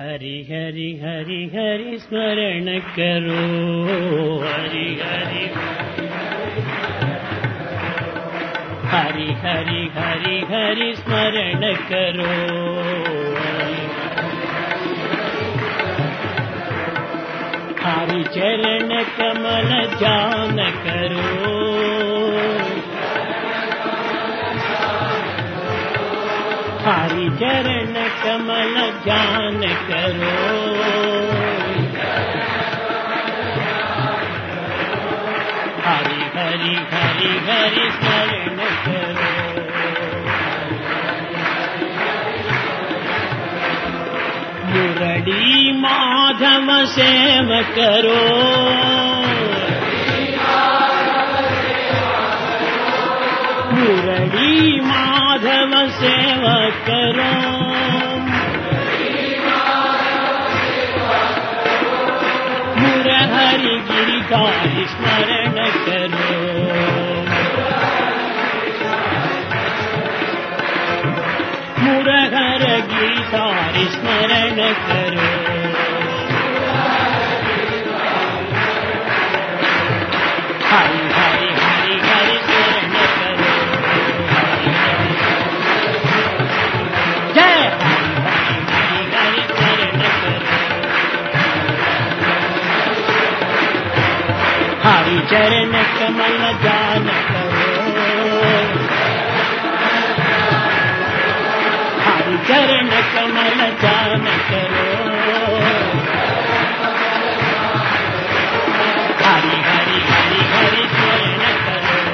हरि हरि हरि हरि स्मरण करो। हरि हरि हरि हरि हरि हरि स्मरण करो। हरि चरण कमल जान करो चरण कमल जान करो। हरि हरि हरि हरि स्मरण करो। मुरड़ी माधव सेव करो। माधव सेव करो। मुरहरि गिरिधारी स्मरण करो। मुरहर गिरिधारी स्मरण करो चरण कमल जान हरि चरण कमल जान करो। हरि हरि हरि हरि स्मरण करो।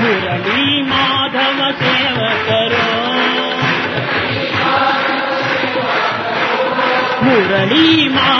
मुरली, माधव सेव करो। मुरली, माधव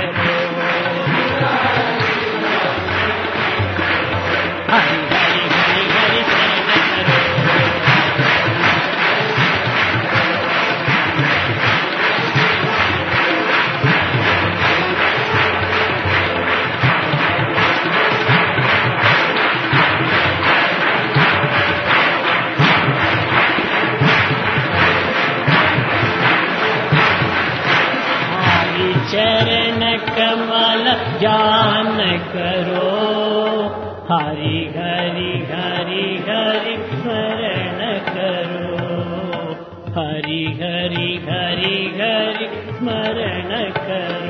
जान करो। हरि हरि हरि हरि स्मरण करो। हरि हरि हरि हरि स्मरण करो